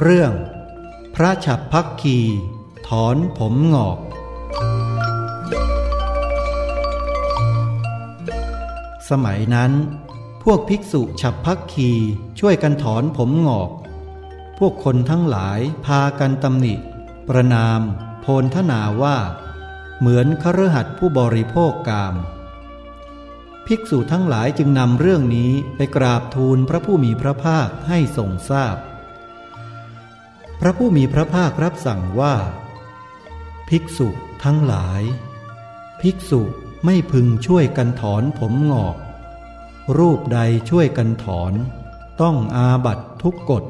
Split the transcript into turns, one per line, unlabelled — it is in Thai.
เรื่อง พระฉับพักคี ถอนผมงอก สมัยนั้น พวกภิกษุฉับพักคีช่วยกันถอนผมงอก พวกคนทั้งหลายพากันตำหนิ ประนาม โพนทนาว่า เหมือนคฤหัสถ์ผู้บริโภคกาม ภิกษุทั้งหลายจึงนำเรื่องนี้ไปกราบทูลพระผู้มีพระภาคให้ทรงทราบพ พระผู้มีพระภาครับสั่งว่า ภิกษุทั้งหลาย ภิกษุไม่พึงช่วยกันถอนผมงอก รูปใดช่วยกันถอน ต้องอาบัตทุกกฎ